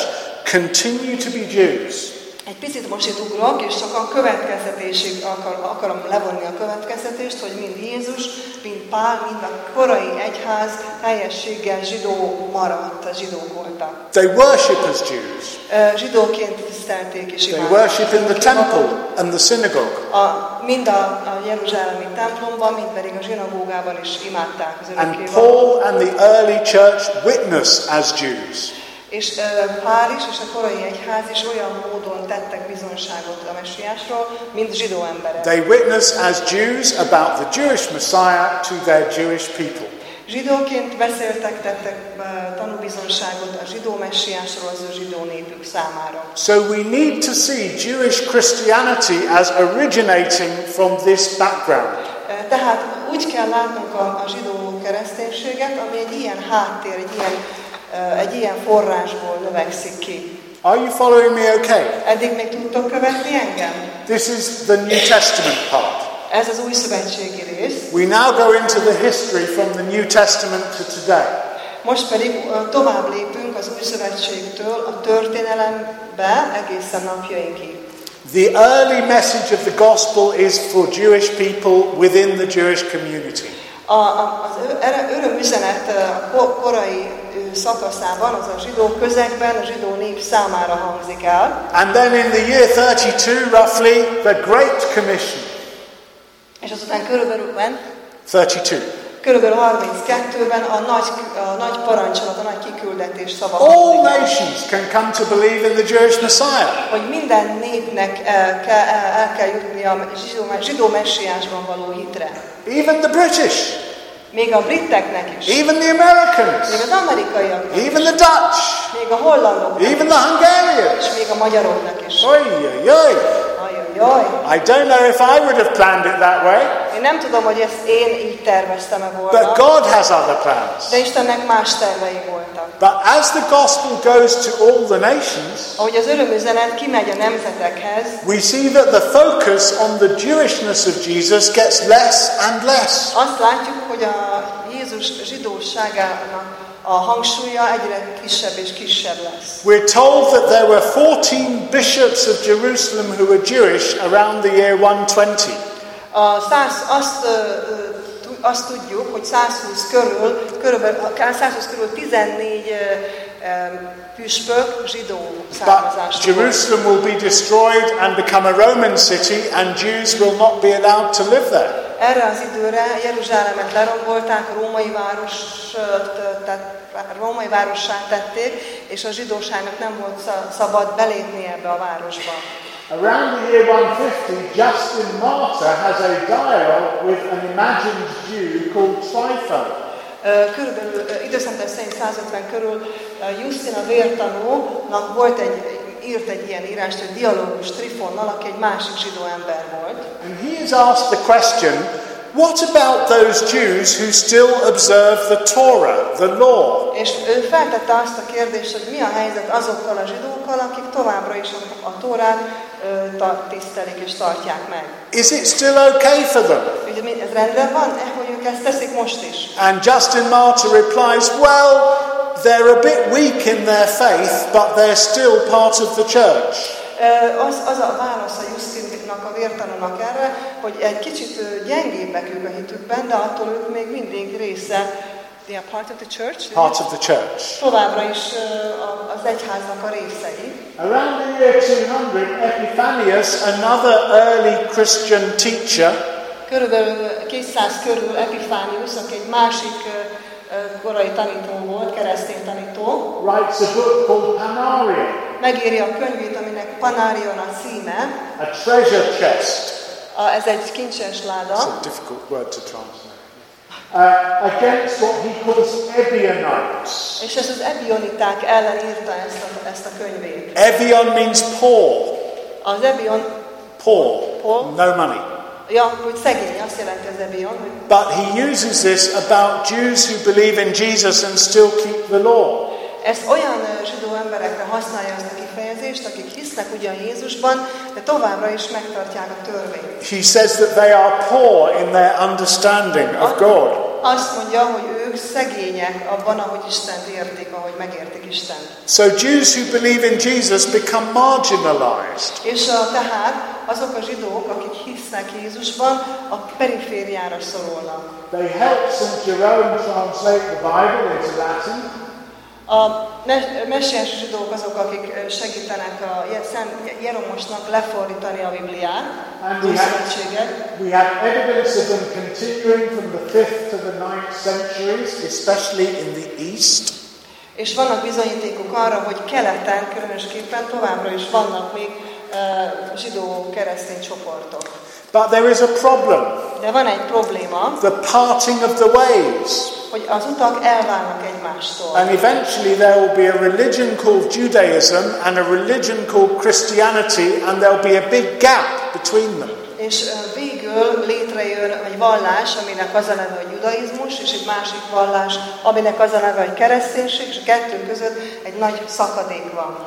continue to be Jews. Egy picit most itt ugrok, és csak a következtetésig akar, akarom levonni a következtetést, hogy mind Jézus, mind Pál, mind a korai egyház teljességgel zsidó maradt, a zsidók voltak. They worship as Jews. Zsidóként tisztelték és They imádták. worship in the temple and the synagogue. A, mind a, a Jeruzsálemi templomban, mind pedig a zsinagógában is imádták az And örökké Paul and the early church witness as Jews. És Pál is, és a korai egyház is olyan módon tettek bizonságot a messiásról, mint zsidó emberek. They witness as Jews about the Jewish Messiah to their Jewish people. Zsidóként beszéltek, tettek tanúbizonságot a zsidó messiásról az ő zsidó népük számára. So we need to see Jewish Christianity as originating from this background. Tehát úgy kell látnunk a, a zsidó kereszténységet, ami egy ilyen háttér, egy ilyen, egy ilyen forrásból növekszik ki. Are you following me okay? Eddig még tudtok követni engem? This is the New Testament part. Ez az új szövetségi rész. We now go into the history from the New Testament to today. Most pedig tovább lépünk az új szövetségtől a történelembe egészen napjainkig. The early message of the gospel is for Jewish people within the Jewish community. A, a, az örömüzenet korai szakaszában, az a zsidó közegben, a zsidó nép számára hangzik el, And then in the year 32, roughly, the Great Commission. és azután körülbelül, when? 32. körülbelül 32-ben a nagy, a nagy parancsolat, a nagy kiküldetés szava All nations can come to believe in the Jewish Messiah. hogy minden népnek el kell, el, el kell jutni a zsidó, zsidó messiásban való hitre. Even the British. Még a briteknek is. even the Még Americans, az amerikaiak, even the Dutch, még a hollandoknak even the Hungarians. és még a magyaroknak is. Oy. Ajajaj. I don't know if I would have planned it that way, Én nem tudom, hogy ezt én így terveztem-e volna, but God has other plans. de Istennek más tervei voltak. But as the gospel goes to all the nations, Ahogy az örömüzenet kimegy a nemzetekhez, we see that the focus on the Jewishness of Jesus gets less and less. azt látjuk, hogy a Jézus zsidóságának a hangsúlya egyre kisebb és kisebb lesz. We're told that there were 14 bishops of Jerusalem who were Jewish around the year 120. A száz, azt, azt tudjuk, hogy 120 körül, körülbelül, a 120 körül 14 ö, ö, püspök zsidó származású. Jerusalem will be destroyed and become a Roman city, and Jews will not be allowed to live there. Erre az időre Jeruzsálemet lerombolták, római város, tehát római várossá tették, és a zsidóságnak nem volt sza- szabad belépni ebbe a városba. Around the year 150, Justin Martyr has a dialogue with an imagined Jew called Tryphon. Ö, Körülbelül időszámítás szerint 150 körül Justin a vértanúnak volt egy, írt egy ilyen írást, egy dialógus Trifonnal, aki egy másik zsidó ember volt. And he is asked the question what about those Jews who still observe the Torah, the law? És ő feltette azt a kérdést, hogy mi a helyzet azokkal a zsidókkal, akik továbbra is a, a Tórát tisztelik és tartják meg. Is it still okay for them? Ugye ez rendben van, eh, hogy ők ezt teszik most is? And Justin Martyr replies, Well, they're a bit weak in their faith, but they're still part of the church. Az, az a válasz a Justinnak, a vértanúnak erre, hogy egy kicsit gyengébbek ők a hitükben, de attól ők még mindig része, they are part of the church, Part of the church. továbbra is az egyháznak a részei. Around the year 200, Epiphanius, another early Christian teacher, Körülbelül 200 körül Epifánius, aki egy másik korai tanító volt, keresztény tanító, writes a book called Panarion, megírja a könyvét, aminek Panarion a címe, a treasure chest. A- ez egy kincses It's a difficult word to translate. Uh, against what he calls Ebionites. és ezt az ebioniták ellen írta ezt a, ezt a könyvét. Evion means poor. Az ebion, Poor. Poor. No money. ja, hogy szegény, azt jelenti az ebion, hogy But he uses this about Jews who believe in Jesus and still keep the law. Ezt olyan zsidó emberekre használja ezt a kifejezést, akik hisznek ugyan Jézusban, de továbbra is megtartják a törvényt. He says that they are poor in their understanding of God. Azt mondja, hogy ők szegények abban, ahogy Istent értik, ahogy megértik Istent. So Jews who believe in Jesus become marginalized. És a, tehát azok a zsidók, akik hisznek Jézusban, a perifériára szorulnak. They help St. Jerome translate the Bible into Latin. A me- messiás zsidók azok, akik ö, segítenek a Szent Jeromosnak lefordítani a Bibliát, And új we have, szövetséget, we have evidence of them continuing from the 5th to the 9th centuries, especially in the East. és vannak bizonyítékok arra, hogy keleten különösképpen továbbra is vannak még ö, zsidó keresztény csoportok. But there is a problem De van egy probléma, the parting of the ways. hogy az utak elválnak egymástól. And eventually there will be a religion called Judaism and a religion called Christianity, and there'll be a big gap between them. És végül létrejön egy vallás, aminek az a neve, hogy judaizmus, és egy másik vallás, aminek az a neve, hogy kereszténység, és a kettő között egy nagy szakadék van.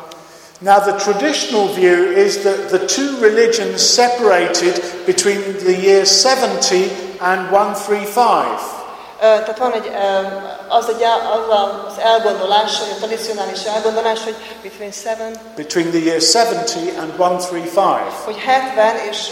Now, the traditional view is that the two religions separated between the years 70 and 135. Ö, Tehát van egy, az, egy, az az elgondolás, vagy a tradicionális elgondolás, hogy between seven, Between the years 70 and 135. hogy 70 és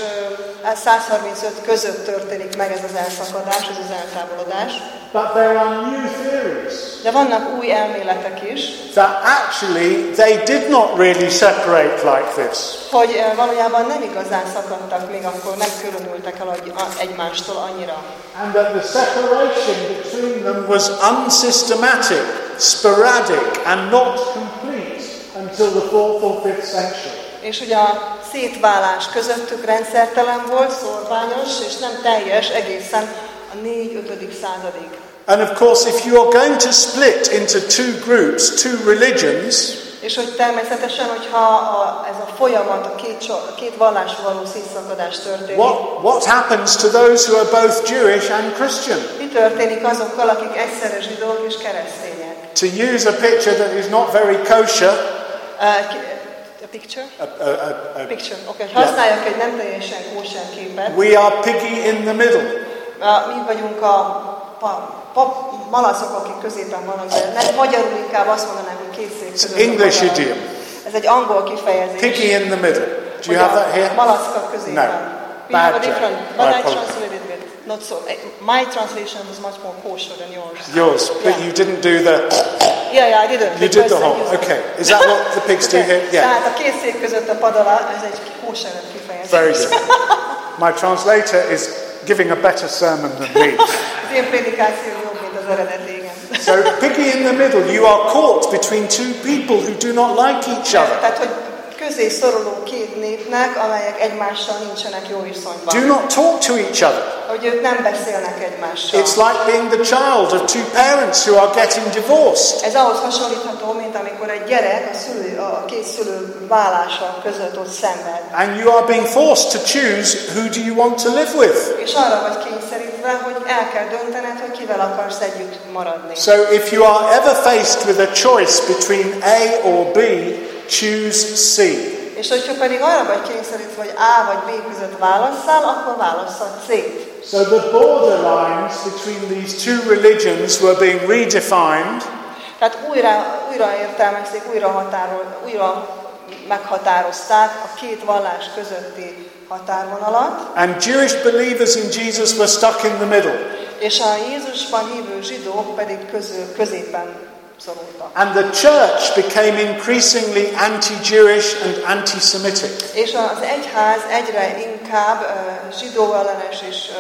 135 között történik meg ez az elszakadás, ez az eltávolodás. But there are new theories De vannak új elméletek is, that actually they did not really separate like this. hogy ö, valójában nem igazán szakadtak, még akkor nem különültek el egymástól annyira. And that the separation between them was unsystematic, sporadic, and not complete until the 4th or 5th century. És hogy a szétválás közöttük rendszertelen volt, szorványos, és nem teljes egészen a 4-5. századig. And of course, if you are going to split into two groups, two religions, És hogy természetesen, hogyha a, ez a folyamat, a két, a két való szétszakadás történik, what, what happens to those who are both Jewish and Christian? mi történik azokkal, akik egyszerre zsidók és keresztények? To use a picture that is not very kosher, Uh, a picture? a, a, a, a, Picture. Oké, okay, használjak egy nem teljesen kóser képet. we are piggy in the middle. Uh, mi vagyunk a pa, pa, malaszok, akik középen vannak, de nem, magyarul inkább azt mondanám, hogy két szék között. English idiom. Ez egy angol kifejezés. Piggy in the middle. Do you have that here? Malaszka középen. No. We have a different, but I translated it not so. eh, My translation was much more kosher than yours. Yours, but Yeah. you didn't do the. Yeah, yeah, I didn't. You did the whole. Okay. Is that what the pigs do here? Yeah. Tehát a két szék között a pad alá, ez egy kóser kifejezés. Very good. [LAUGHS] My translator is giving a better sermon than me. Az én prédikáció jobb, mint az eredeti, igen. So, piggy in the middle, you are caught between two people who do not like each other. Közé szoruló két népnek, amelyek egymással nincsenek jó viszonyban. Do not talk to each other. Hogy ők nem beszélnek egymással. It's like being the child of two parents who are getting divorced. Ez ahhoz hasonlítható, mint amikor egy gyerek a, szülő, a két szülő válása között ott szenved. And you are being forced to choose who do you want to live with. És arra vagy kényszerítve, hogy el kell döntened, hogy kivel akarsz együtt maradni. So if you are ever faced with a choice between A or B, choose C. És hogyha pedig arra vagy kényszerítve, hogy A vagy B között válasszál, akkor válasszad C-t. So the borderlines between these two religions were being redefined, Tehát újra, újra értelmezték, újra, határol, újra meghatározták a két vallás közötti határvonalat, and Jewish believers in Jesus were stuck in the middle. és a Jézusban hívő zsidók pedig közül, középen. And the church became increasingly anti-Jewish and anti-Semitic. És az egyház egyre inkább uh, zsidó ellenes és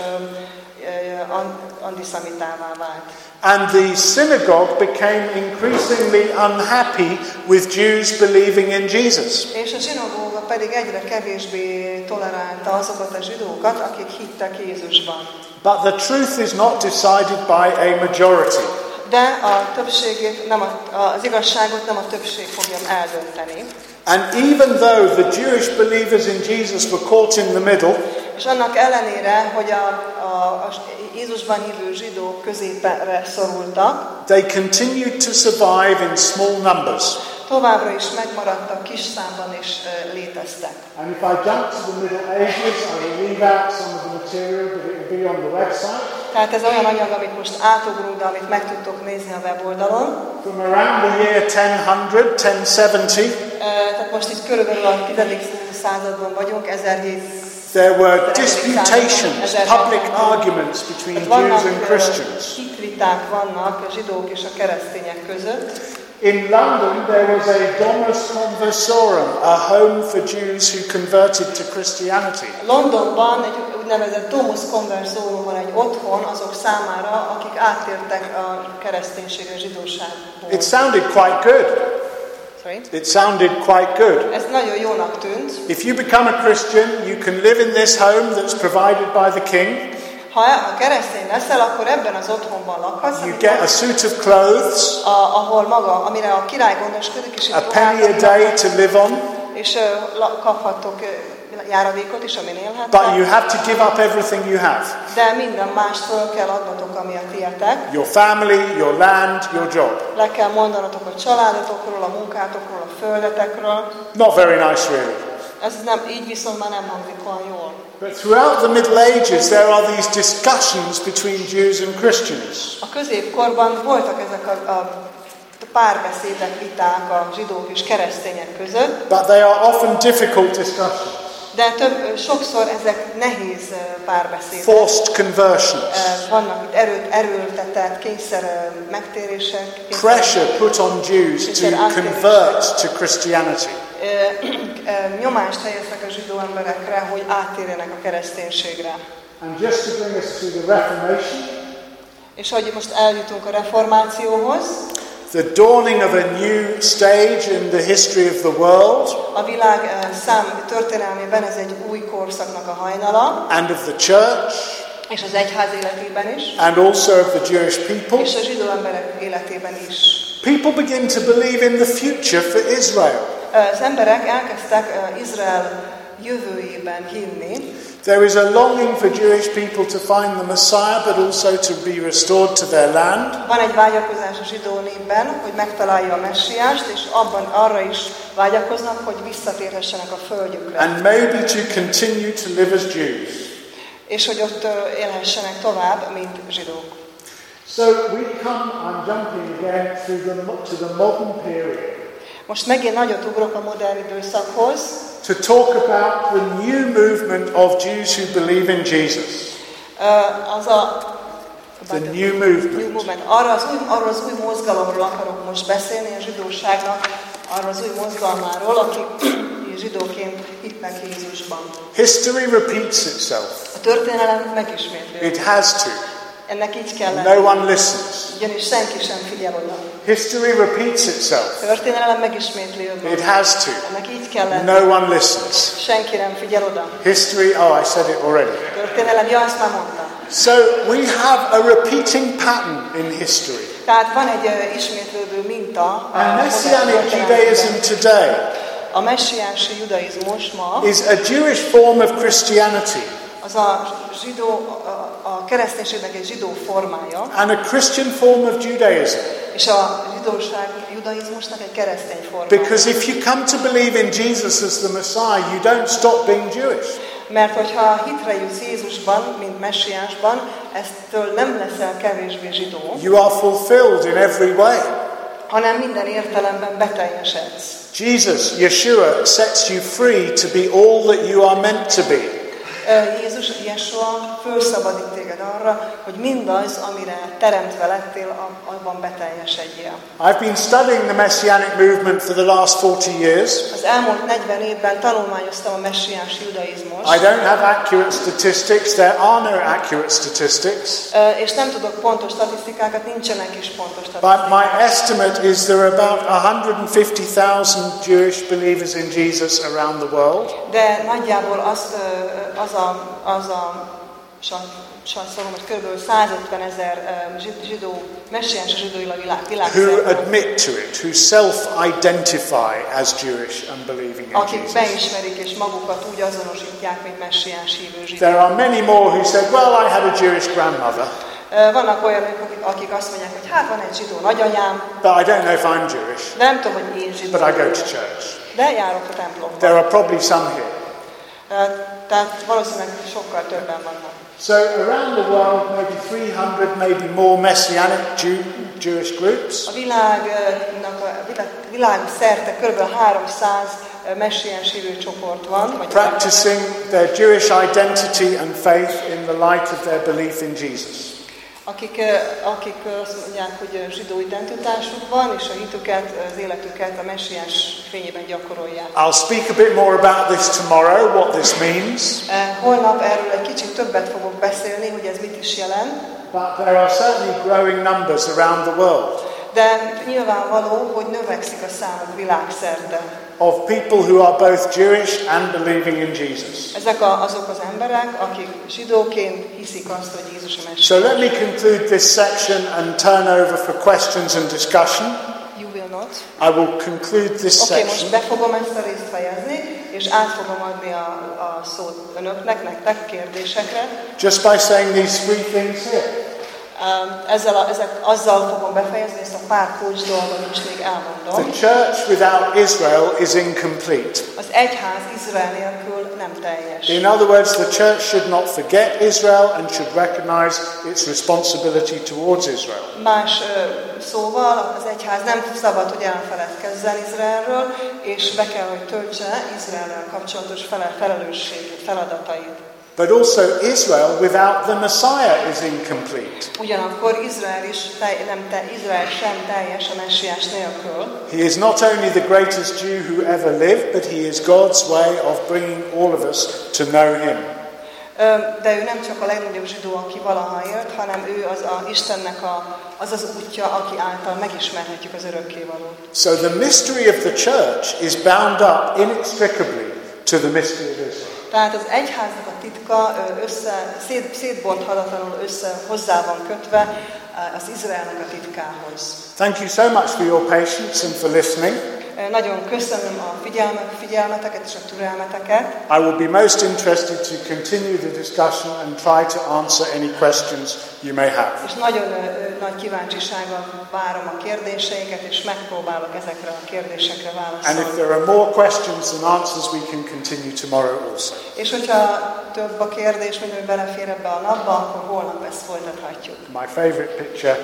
an- antiszemitává vált. And the synagogue became increasingly unhappy with Jews believing in Jesus. És a zsinagóga pedig egyre kevésbé tolerálta azokat a zsidókat, akik hittek Jézusban. But the truth is not decided by a majority. De a többségét, nem a, az igazságot nem a többség fogja eldönteni. And even though the Jewish believers in Jesus were caught in the middle, És annak ellenére, hogy a, a, a Jézusban hívő zsidók középre szorultak, they continued to survive in small numbers. továbbra is megmaradtak kis számban és ö, léteztek. And if I jump to the Middle Ages, I will leave out some of the material, but it will be on the website. Tehát ez olyan anyag, amit most átugrunk, de amit meg tudtok nézni a weboldalon. From around the year 1000, 1070, Ö, Tehát most itt körülbelül a 10. században vagyunk, 1700 there were disputations, public arguments between Jews and Christians. hitviták vannak a zsidók és a keresztények között. In London, there was a Domus Conversorum, a home for Jews who converted to Christianity. Londonban egy úgynevezett Domus Conversorum van egy otthon azok számára, akik áttértek a kereszténységre zsidóságból. It sounded quite good. Sorry? It sounded quite good. Ez nagyon jónak tűnt. If you become a Christian, you can live in this home that's provided by the king. Ha, ha keresztény leszel, akkor ebben az otthonban lakhatsz, You get a suit of clothes, a, ahol maga, amire a király gondoskodik, és, a penny a day to live on, és ö, la- kaphattok ö, járadékot is, amin but élhettek, you have to give up everything you have de minden mást föl kell adnotok, ami a tietek. your family, your land, your job. Le kell mondanatok a családotokról, a munkátokról, a földetekről. Not very nice, really. Ez nem, így viszont már nem hangzik olyan jól. But throughout the Middle Ages, there are these discussions between Jews and Christians. A középkorban voltak ezek a, a párbeszédek, viták a zsidók és keresztények között, But they are often difficult discussions, de több, sokszor ezek nehéz párbeszédek. forced conversions, Vannak itt erőt, erőltetett kényszer megtérések, kényszer- pressure put on Jews to convert to Christianity. Nyomást helyeznek a zsidó emberekre, hogy áttérjenek a kereszténységre. And just to bring us to the Reformation, És hogy most eljutunk a reformációhoz, the dawning of a new stage in the history of the world a világ szám történelmében ez egy új korszaknak a hajnala, and of the church, és az egyház életében is, and also of the Jewish people, és a zsidó emberek életében is. people begin to believe in the future for Israel. Az emberek elkezdtek Izrael jövőjében hinni, There is a longing for Jewish people to find the Messiah, but also to be restored to their land. Van egy vágyakozás a zsidó népben, hogy megtalálja a messiást, és abban arra is vágyakoznak, hogy visszatérhessenek a földjükre. and maybe to continue to live as Jews. és hogy ott élhessenek tovább, mint zsidók. So we come, I'm jumping again through the, to the modern period Most megint nagyot ugrok a modern időszakhoz, to talk about the new movement of Jews who believe in Jesus. Ö, az a The new New movement. movement. Arra az, új, arról az új mozgalomról akarok most beszélni, a zsidóságnak, arról az új mozgalmáról, akik [CLEARS THROAT] zsidóként hittnek Jézusban. History repeats itself. A történelem megismétlődik. It has to. Ennek így kell No one listens. Ugyanis senki sem figyel oda. History repeats itself. Történelem megismétli It önmagát. has to. Ennek így kell lenni. No one listens. Senki nem figyel oda. History, oh, I said it already. Történelem, ja, azt már mondtam. So we have a repeating pattern in history. Tehát van egy ö, ismétlődő minta And Messianic. Judaism today A messiánsi judaizmus ma is a Jewish form of Christianity az a zsidó, a, a kereszténységnek egy zsidó formája, and a Christian form of Judaism. és a zsidóság, judaizmusnak egy keresztény formája. Because if you come to believe in Jesus as the Messiah, you don't stop being Jewish. Mert hogyha hitre jutsz Jézusban, mint messiásban, eztől nem leszel kevésbé zsidó, You are fulfilled in every way. hanem minden értelemben beteljesedsz. Jesus, Yeshua, sets you free to be all that you are meant to be. Jézus, Yeshua fölszabadít téged arra, hogy mindaz, amire teremtve lettél, abban beteljesedjél. I've been studying the Messianic movement for the last 40 years. Az elmúlt 40 évben tanulmányoztam a messiás judaizmust, I don't have accurate statistics. There are no accurate statistics. És nem tudok pontos statisztikákat, nincsenek is pontos But statisztikák. my estimate is there are about 150,000 Jewish believers in Jesus around the world. De nagyjából azt, az a, az a sajtszolom, hogy kb. 150 ezer zsidó, messiás zsidóilag világ, who világszerte, admit to it, who self-identify as Jewish and believing in akik Jesus. beismerik és magukat úgy azonosítják, mint messiás hívő zsidó. There are many more who said, well, I had a Jewish grandmother, Vannak olyanok, akik, akik azt mondják, hogy hát van egy zsidó nagyanyám, but I don't know if I'm Jewish, nem tudom, hogy én zsidó but I go to church. De járok a templomba. There are probably some here. Tehát, tehát valószínűleg sokkal többen vannak. So around the world, maybe 300, maybe more Messianic Jew, Jewish groups. A világnak, a világ, világ szerte kb. 300 messiás hívő csoport van, vagy practicing their Jewish identity and faith in the light of their belief in Jesus. Akik, akik azt mondják, hogy zsidó identitásuk van, és a hitüket, az életüket a messiás fényében gyakorolják. I'll speak a bit more about this tomorrow, what this means, Holnap erről egy kicsit többet fogok beszélni, hogy ez mit is jelent, but there are certainly growing numbers around the world de nyilvánvaló, hogy növekszik a számuk világszerte. Of people who are both Jewish and believing in Jesus. Ezek a, azok az emberek, akik zsidóként hiszik azt, hogy Jézus a So let me conclude this section and turn over for questions and discussion. You will not. I will conclude this Oké, okay, most section. be fogom ezt a részt fejezni, és át fogom adni a, a szót önöknek, nektek kérdésekre. Just by saying these three things here. Um, Ezzel a, ezek, azzal fogom befejezni, ezt a pár kulcs dolgot is még The elmondom. church without Israel is incomplete. Az egyház Izrael nélkül nem teljes. In other words, the church should not forget Israel and should recognize its responsibility towards Israel. Más szóval az egyház nem szabad, hogy elfeledkezzen Izraelről, és be kell, hogy töltse Izraellel kapcsolatos fele, felelősségét, feladatait. But also, Israel without the Messiah is incomplete. Ugyanakkor Izrael is tej, nem te, Izrael sem teljes a messiás nélkül. He is not only the greatest Jew who ever lived, but he is God's way of bringing all of us to know him. De ő nem csak a legnagyobb zsidó, aki valaha élt, hanem ő az a Istennek a, az az útja, aki által megismerhetjük az örökkévalót. So the mystery of the church is bound up inextricably to the mystery of Israel. Tehát az egyháznak a titka össze, szét, szétbonthatatlanul össze hozzá van kötve az Izraelnek a titkához. Thank you so much for your patience and for listening. Nagyon köszönöm a figyelmet, figyelmeteket és a türelmeteket. I will be most interested to continue the discussion and try to answer any questions you may have. És nagyon nagy kíváncsisággal várom a kérdéseiket, és megpróbálok ezekre a kérdésekre And if válaszolni. there are more questions than answers, we can continue tomorrow also. És hogyha több a kérdés, mint hogy belefér ebbe a napba, akkor holnap ezt folytathatjuk. My favorite picture,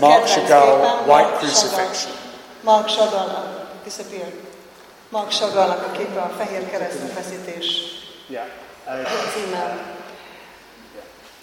Mark Chagall, White Crucifixion. Mark Chagall, disappear. Mark Chagallnak a képe a fehér keresztfeszítés Yeah. Címmel.